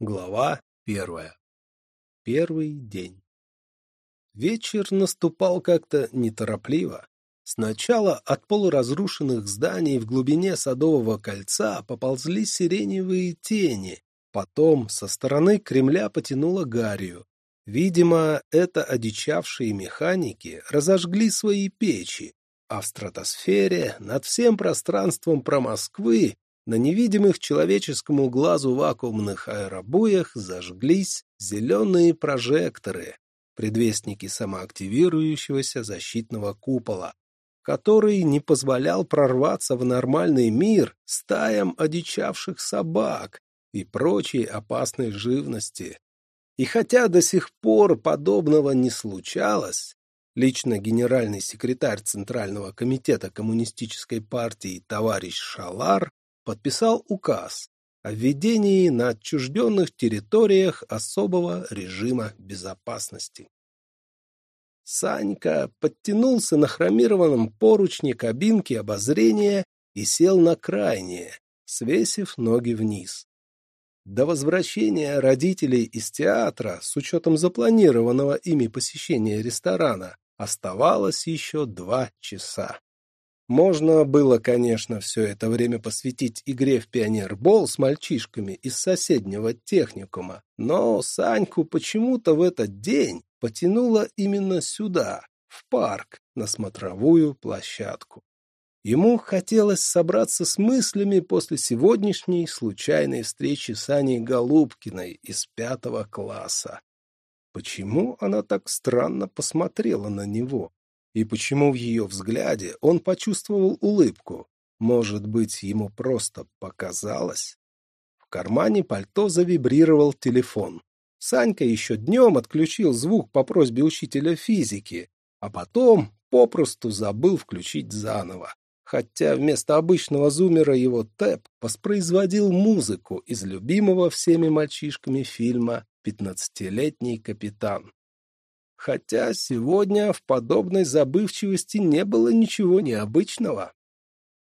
Глава первая. Первый день. Вечер наступал как-то неторопливо. Сначала от полуразрушенных зданий в глубине Садового кольца поползли сиреневые тени, потом со стороны Кремля потянуло гарью. Видимо, это одичавшие механики разожгли свои печи, а в стратосфере над всем пространством про Москвы на невидимых человеческому глазу вакуумных аэробуях зажглись зеленые прожекторы, предвестники самоактивирующегося защитного купола, который не позволял прорваться в нормальный мир стаям одичавших собак и прочей опасной живности. И хотя до сих пор подобного не случалось, лично генеральный секретарь Центрального комитета Коммунистической партии товарищ Шалар подписал указ о введении на отчужденных территориях особого режима безопасности. Санька подтянулся на хромированном поручне кабинки обозрения и сел на крайнее, свесив ноги вниз. До возвращения родителей из театра, с учетом запланированного ими посещения ресторана, оставалось еще два часа. Можно было, конечно, все это время посвятить игре в пионербол с мальчишками из соседнего техникума, но Саньку почему-то в этот день потянуло именно сюда, в парк, на смотровую площадку. Ему хотелось собраться с мыслями после сегодняшней случайной встречи с Аней Голубкиной из пятого класса. Почему она так странно посмотрела на него? И почему в ее взгляде он почувствовал улыбку? Может быть, ему просто показалось? В кармане пальто завибрировал телефон. Санька еще днем отключил звук по просьбе учителя физики, а потом попросту забыл включить заново. Хотя вместо обычного зумера его тэп воспроизводил музыку из любимого всеми мальчишками фильма «Пятнадцатилетний капитан». Хотя сегодня в подобной забывчивости не было ничего необычного.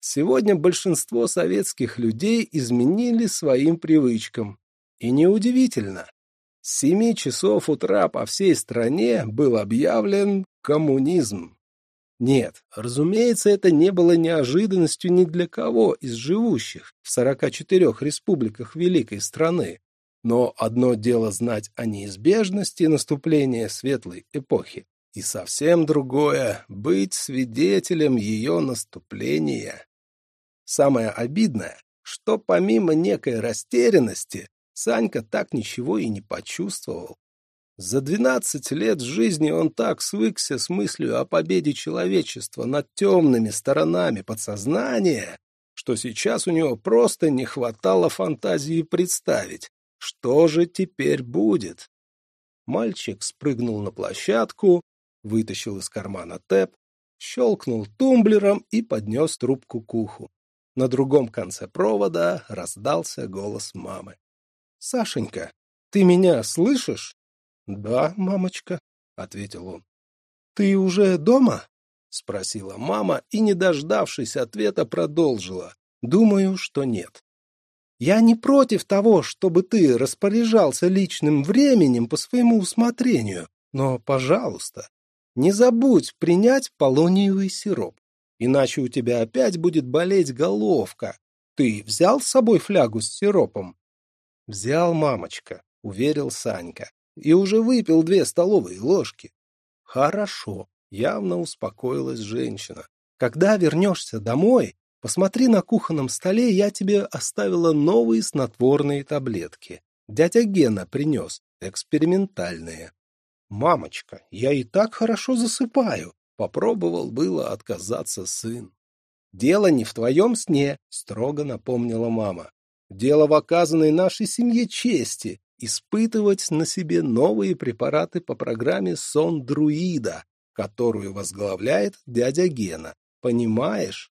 Сегодня большинство советских людей изменили своим привычкам. И неудивительно. С семи часов утра по всей стране был объявлен коммунизм. Нет, разумеется, это не было неожиданностью ни для кого из живущих в 44 республиках великой страны. Но одно дело знать о неизбежности наступления светлой эпохи, и совсем другое — быть свидетелем ее наступления. Самое обидное, что помимо некой растерянности, Санька так ничего и не почувствовал. За двенадцать лет жизни он так свыкся с мыслью о победе человечества над темными сторонами подсознания, что сейчас у него просто не хватало фантазии представить, что же теперь будет? Мальчик спрыгнул на площадку, вытащил из кармана тэп, щелкнул тумблером и поднес трубку к уху. На другом конце провода раздался голос мамы. — Сашенька, ты меня слышишь? — Да, мамочка, — ответил он. — Ты уже дома? — спросила мама и, не дождавшись ответа, продолжила. — Думаю, что нет. Я не против того, чтобы ты распоряжался личным временем по своему усмотрению, но, пожалуйста, не забудь принять полониевый сироп, иначе у тебя опять будет болеть головка. Ты взял с собой флягу с сиропом? — Взял, мамочка, — уверил Санька, и уже выпил две столовые ложки. — Хорошо, — явно успокоилась женщина. — Когда вернешься домой, Посмотри на кухонном столе, я тебе оставила новые снотворные таблетки. Дядя Гена принес, экспериментальные. Мамочка, я и так хорошо засыпаю. Попробовал было отказаться сын. Дело не в твоем сне, строго напомнила мама. Дело в оказанной нашей семье чести испытывать на себе новые препараты по программе «Сон друида», которую возглавляет дядя Гена. Понимаешь?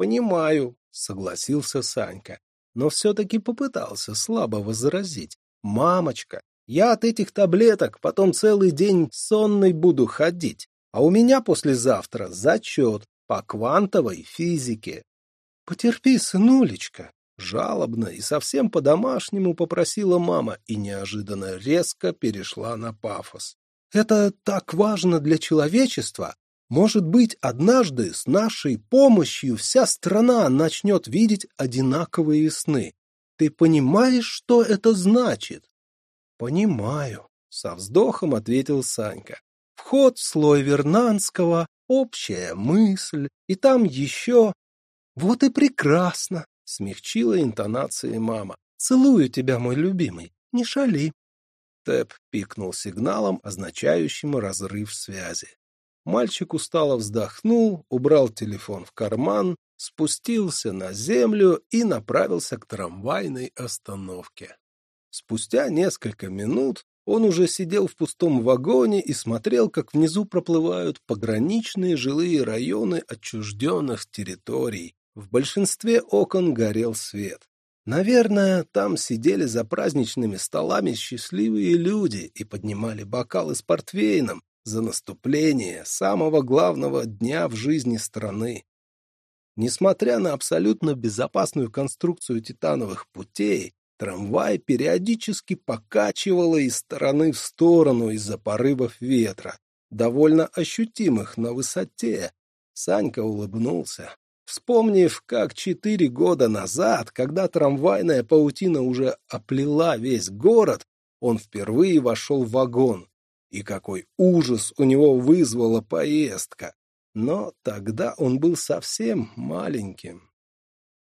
«Понимаю», — согласился Санька, но все-таки попытался слабо возразить. «Мамочка, я от этих таблеток потом целый день сонный буду ходить, а у меня послезавтра зачет по квантовой физике». «Потерпи, сынулечка», — Жалобно и совсем по-домашнему попросила мама и неожиданно резко перешла на пафос. Это так важно для человечества. Может быть, однажды с нашей помощью вся страна начнет видеть одинаковые сны. Ты понимаешь, что это значит? Понимаю, со вздохом ответил Санька. Вход в слой Вернанского, общая мысль, и там еще... Вот и прекрасно, смягчила интонации мама. Целую тебя, мой любимый, не шали. Тэп пикнул сигналом, означающим разрыв связи. Мальчик устало вздохнул, убрал телефон в карман, спустился на землю и направился к трамвайной остановке. Спустя несколько минут он уже сидел в пустом вагоне и смотрел, как внизу проплывают пограничные жилые районы отчужденных территорий. В большинстве окон горел свет. Наверное, там сидели за праздничными столами счастливые люди и поднимали бокалы с портвейном за наступление самого главного дня в жизни страны. Несмотря на абсолютно безопасную конструкцию титановых путей, Трамвай периодически покачивало из стороны в сторону из-за порывов ветра, довольно ощутимых на высоте. Санька улыбнулся, вспомнив, как четыре года назад, когда трамвайная паутина уже оплела весь город, он впервые вошел в вагон. И какой ужас у него вызвала поездка! Но тогда он был совсем маленьким.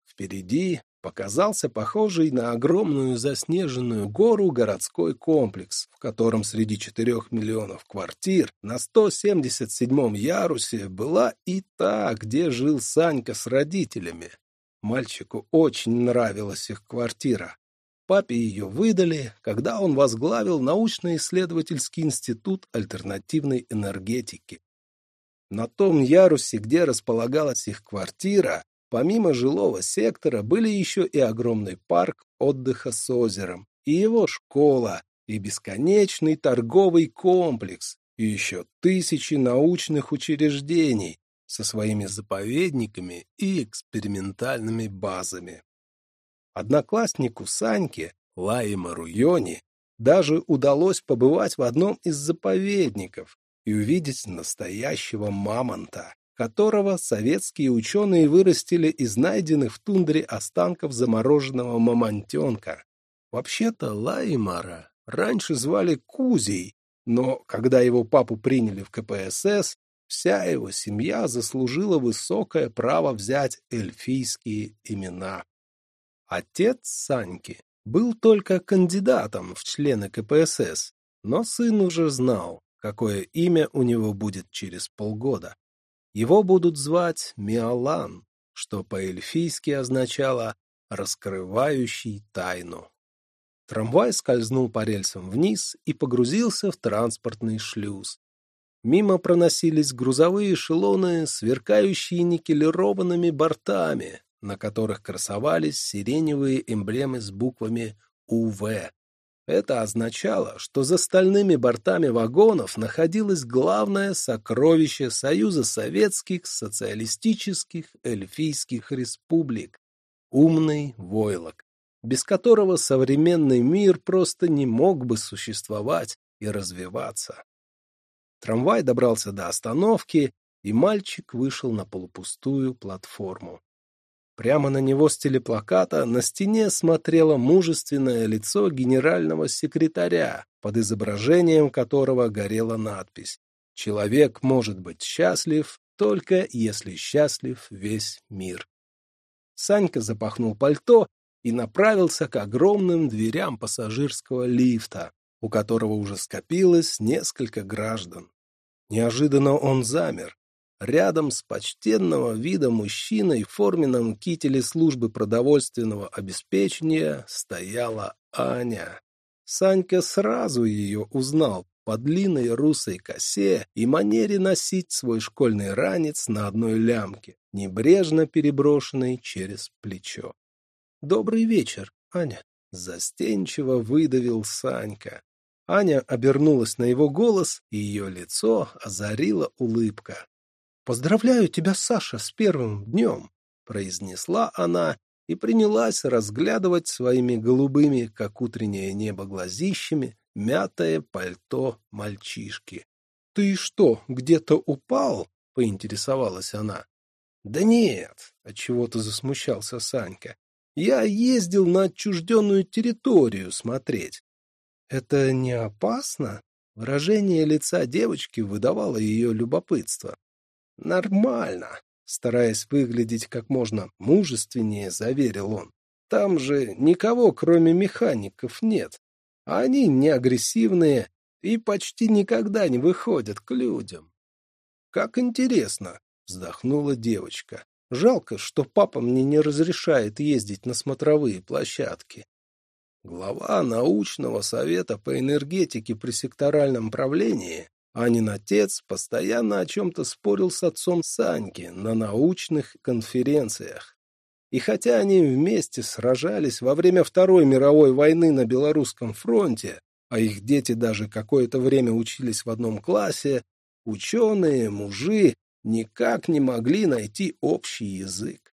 Впереди показался похожий на огромную заснеженную гору городской комплекс, в котором среди четырех миллионов квартир на 177-м ярусе была и та, где жил Санька с родителями. Мальчику очень нравилась их квартира. Папе ее выдали, когда он возглавил научно-исследовательский институт альтернативной энергетики. На том ярусе, где располагалась их квартира, Помимо жилого сектора были еще и огромный парк отдыха с озером, и его школа, и бесконечный торговый комплекс, и еще тысячи научных учреждений со своими заповедниками и экспериментальными базами. Однокласснику Саньке, Лае Маруйони, даже удалось побывать в одном из заповедников и увидеть настоящего мамонта, которого советские ученые вырастили из найденных в тундре останков замороженного мамонтенка. Вообще-то Лаймара раньше звали Кузей, но когда его папу приняли в КПСС, вся его семья заслужила высокое право взять эльфийские имена. Отец Саньки был только кандидатом в члены КПСС, но сын уже знал, какое имя у него будет через полгода. Его будут звать Миолан, что по-эльфийски означало «раскрывающий тайну». Трамвай скользнул по рельсам вниз и погрузился в транспортный шлюз. Мимо проносились грузовые эшелоны, сверкающие никелированными бортами, на которых красовались сиреневые эмблемы с буквами УВ. Это означало, что за стальными бортами вагонов находилось главное сокровище Союза Советских Социалистических Эльфийских Республик — умный войлок, без которого современный мир просто не мог бы существовать и развиваться. Трамвай добрался до остановки, и мальчик вышел на полупустую платформу. Прямо на него с телеплаката на стене смотрело мужественное лицо генерального секретаря, под изображением которого горела надпись «Человек может быть счастлив, только если счастлив весь мир». Санька запахнул пальто и направился к огромным дверям пассажирского лифта, у которого уже скопилось несколько граждан. Неожиданно он замер, Рядом с почтенного вида мужчиной в форменном кителе службы продовольственного обеспечения стояла Аня. Санька сразу ее узнал по длинной русой косе и манере носить свой школьный ранец на одной лямке, небрежно переброшенный через плечо. «Добрый вечер, Аня», — застенчиво выдавил Санька. Аня обернулась на его голос, и ее лицо озарила улыбка. «Поздравляю тебя, Саша, с первым днем!» — произнесла она и принялась разглядывать своими голубыми, как утреннее небо, глазищами мятое пальто мальчишки. — Ты что, где-то упал? — поинтересовалась она. — Да нет, — отчего-то засмущался Санька. — Я ездил на отчужденную территорию смотреть. — Это не опасно? Выражение лица девочки выдавало ее любопытство. — Нормально, — стараясь выглядеть как можно мужественнее, заверил он. — Там же никого, кроме механиков, нет. Они не агрессивные и почти никогда не выходят к людям. — Как интересно, — вздохнула девочка. — Жалко, что папа мне не разрешает ездить на смотровые площадки. Глава научного совета по энергетике при секторальном правлении Анин отец постоянно о чем-то спорил с отцом Саньки на научных конференциях. И хотя они вместе сражались во время Второй мировой войны на Белорусском фронте, а их дети даже какое-то время учились в одном классе, ученые, мужи никак не могли найти общий язык.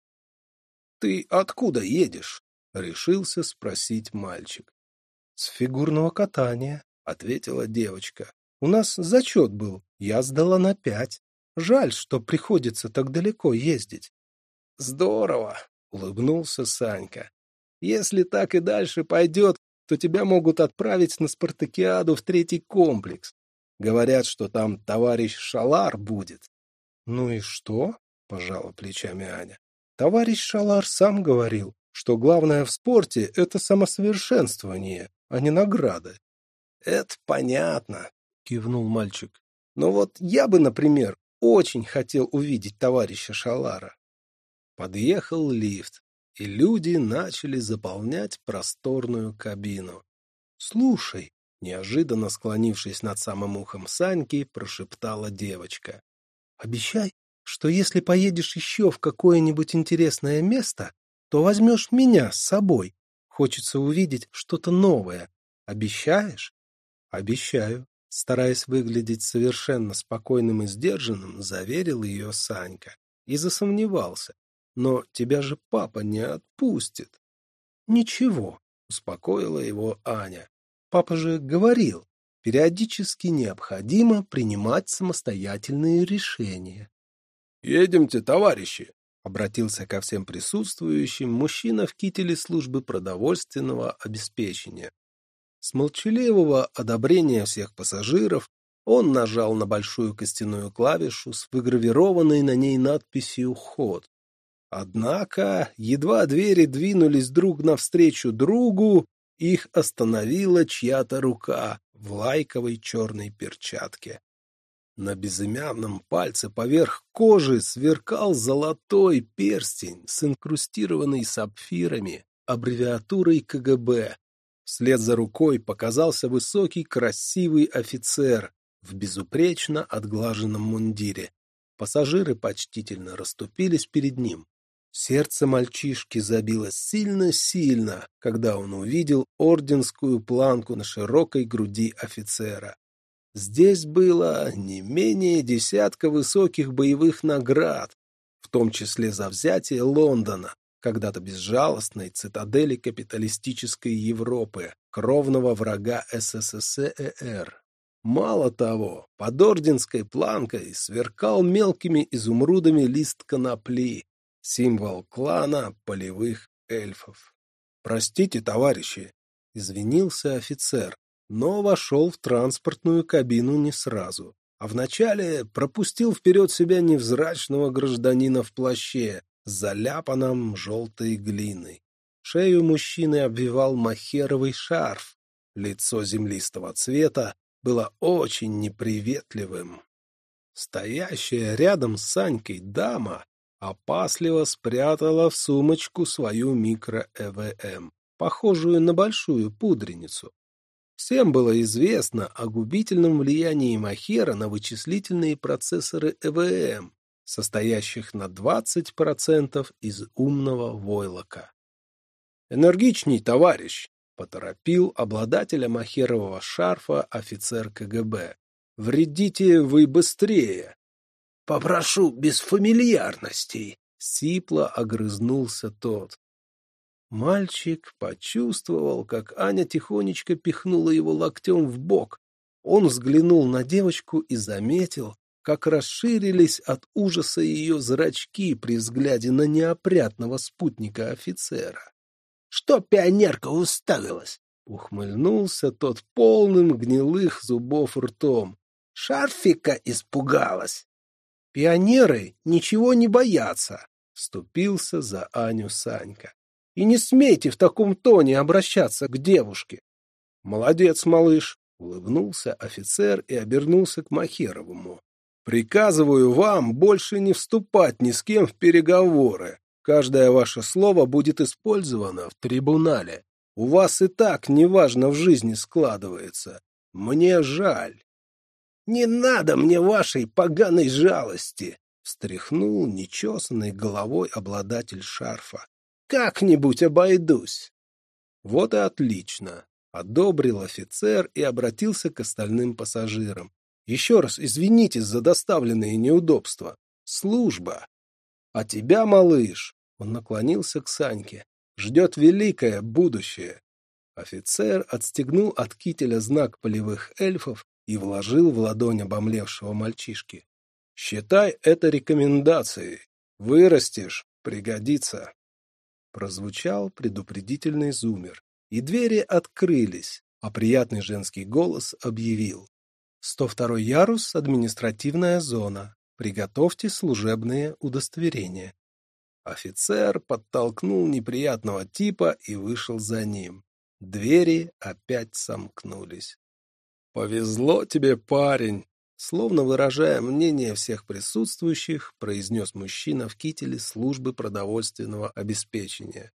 «Ты откуда едешь?» — решился спросить мальчик. — С фигурного катания, — ответила девочка. — У нас зачет был, я сдала на пять. Жаль, что приходится так далеко ездить. — Здорово, — улыбнулся Санька. — Если так и дальше пойдет, то тебя могут отправить на спартакиаду в третий комплекс. Говорят, что там товарищ Шалар будет. — Ну и что? — пожала плечами Аня. — Товарищ Шалар сам говорил, что главное в спорте — это самосовершенствование, а не награды. — Это понятно, — кивнул мальчик. — Но вот я бы, например, очень хотел увидеть товарища Шалара. Подъехал лифт, и люди начали заполнять просторную кабину. — Слушай, — неожиданно склонившись над самым ухом Саньки, прошептала девочка. — Обещай, что если поедешь еще в какое-нибудь интересное место, то возьмешь меня с собой. Хочется увидеть что-то новое. Обещаешь? Обещаю. Стараясь выглядеть совершенно спокойным и сдержанным, заверил ее Санька. И засомневался. Но тебя же папа не отпустит. Ничего, успокоила его Аня. Папа же говорил, периодически необходимо принимать самостоятельные решения. «Едемте, товарищи!» Обратился ко всем присутствующим мужчина в кителе службы продовольственного обеспечения. С молчаливого одобрения всех пассажиров он нажал на большую костяную клавишу с выгравированной на ней надписью «Ход». Однако, едва двери двинулись друг навстречу другу, их остановила чья-то рука в лайковой черной перчатке. На безымянном пальце поверх кожи сверкал золотой перстень с инкрустированной сапфирами аббревиатурой КГБ. Вслед за рукой показался высокий красивый офицер в безупречно отглаженном мундире. Пассажиры почтительно расступились перед ним. Сердце мальчишки забилось сильно-сильно, когда он увидел орденскую планку на широкой груди офицера. Здесь было не менее десятка высоких боевых наград, в том числе за взятие Лондона, когда-то безжалостной цитадели капиталистической Европы, кровного врага СССР. Мало того, под орденской планкой сверкал мелкими изумрудами лист конопли, символ клана полевых эльфов. «Простите, товарищи», — извинился офицер, но вошел в транспортную кабину не сразу, а вначале пропустил вперед себя невзрачного гражданина в плаще, заляпанном желтой глиной. Шею мужчины обвивал махеровый шарф, лицо землистого цвета было очень неприветливым. Стоящая рядом с Санькой дама опасливо спрятала в сумочку свою микро-ЭВМ, похожую на большую пудреницу. Всем было известно о губительном влиянии Махера на вычислительные процессоры ЭВМ, состоящих на 20% из умного войлока. «Энергичней, товарищ!» — поторопил обладателя махерового шарфа офицер КГБ. «Вредите вы быстрее!» «Попрошу без фамильярностей!» — сипло огрызнулся тот. Мальчик почувствовал, как Аня тихонечко пихнула его локтем в бок. Он взглянул на девочку и заметил, как расширились от ужаса ее зрачки при взгляде на неопрятного спутника офицера. — Что пионерка уставилась? — ухмыльнулся тот полным гнилых зубов ртом. — Шарфика испугалась. — Пионеры ничего не боятся, — вступился за Аню Санька. — И не смейте в таком тоне обращаться к девушке. — Молодец, малыш, — улыбнулся офицер и обернулся к Махеровому. Приказываю вам больше не вступать ни с кем в переговоры. Каждое ваше слово будет использовано в трибунале. У вас и так неважно в жизни складывается. Мне жаль. — Не надо мне вашей поганой жалости! — встряхнул нечесанной головой обладатель шарфа. — Как-нибудь обойдусь. — Вот и отлично! — одобрил офицер и обратился к остальным пассажирам. Еще раз извинитесь за доставленные неудобства. Служба. А тебя, малыш, он наклонился к Саньке, ждет великое будущее. Офицер отстегнул от кителя знак полевых эльфов и вложил в ладонь обомлевшего мальчишки. «Считай это рекомендацией. Вырастешь, пригодится». Прозвучал предупредительный зумер, и двери открылись, а приятный женский голос объявил. 102 ярус – административная зона. Приготовьте служебные удостоверения. Офицер подтолкнул неприятного типа и вышел за ним. Двери опять сомкнулись. «Повезло тебе, парень!» Словно выражая мнение всех присутствующих, произнес мужчина в кителе службы продовольственного обеспечения.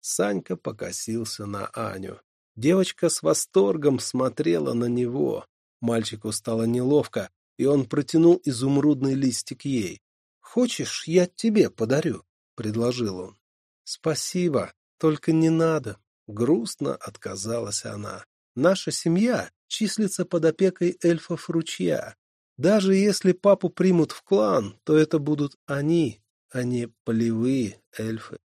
Санька покосился на Аню. Девочка с восторгом смотрела на него, Мальчику стало неловко, и он протянул изумрудный листик ей. «Хочешь, я тебе подарю?» — предложил он. «Спасибо, только не надо». Грустно отказалась она. «Наша семья числится под опекой эльфов ручья. Даже если папу примут в клан, то это будут они, а не полевые эльфы».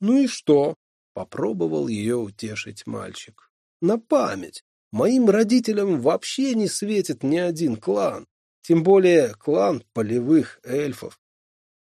«Ну и что?» — попробовал ее утешить мальчик. «На память. Моим родителям вообще не светит ни один клан, тем более клан полевых эльфов.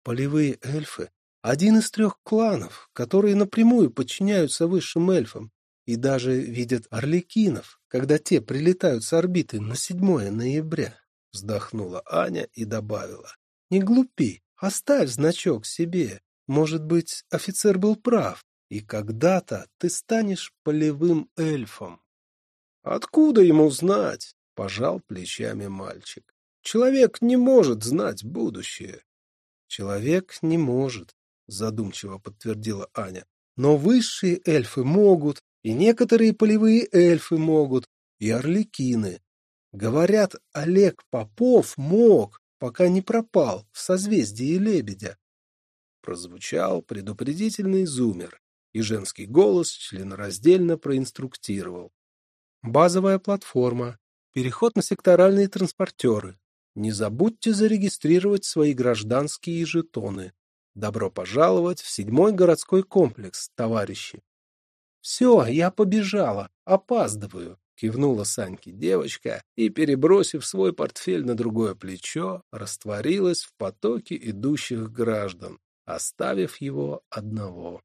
Полевые эльфы — один из трех кланов, которые напрямую подчиняются высшим эльфам и даже видят орликинов, когда те прилетают с орбиты на 7 ноября. Вздохнула Аня и добавила. Не глупи, оставь значок себе. Может быть, офицер был прав, и когда-то ты станешь полевым эльфом. Откуда ему знать? Пожал плечами мальчик. Человек не может знать будущее. Человек не может, задумчиво подтвердила Аня. Но высшие эльфы могут, и некоторые полевые эльфы могут, и орликины. Говорят, Олег Попов мог, пока не пропал в созвездии лебедя. Прозвучал предупредительный зумер, и женский голос членораздельно проинструктировал. Базовая платформа. Переход на секторальные транспортеры. Не забудьте зарегистрировать свои гражданские жетоны. Добро пожаловать в седьмой городской комплекс, товарищи. Все, я побежала, опаздываю, кивнула Саньке девочка и, перебросив свой портфель на другое плечо, растворилась в потоке идущих граждан, оставив его одного.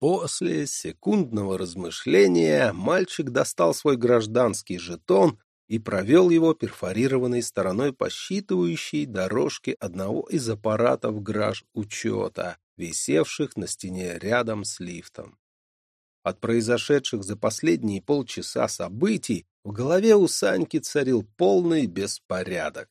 После секундного размышления мальчик достал свой гражданский жетон и провел его перфорированной стороной по считывающей дорожке одного из аппаратов граж учета, висевших на стене рядом с лифтом. От произошедших за последние полчаса событий в голове у Саньки царил полный беспорядок.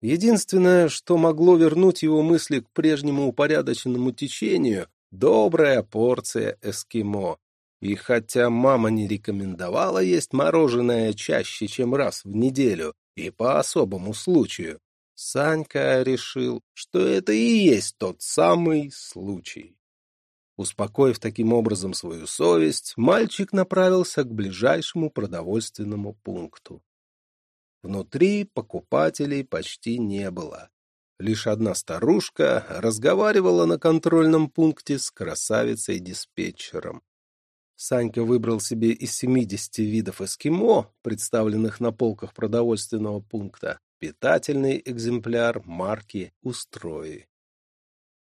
Единственное, что могло вернуть его мысли к прежнему упорядоченному течению, Добрая порция эскимо. И хотя мама не рекомендовала есть мороженое чаще, чем раз в неделю, и по особому случаю, Санька решил, что это и есть тот самый случай. Успокоив таким образом свою совесть, мальчик направился к ближайшему продовольственному пункту. Внутри покупателей почти не было. Лишь одна старушка разговаривала на контрольном пункте с красавицей-диспетчером. Санька выбрал себе из 70 видов эскимо, представленных на полках продовольственного пункта, питательный экземпляр марки «Устрои».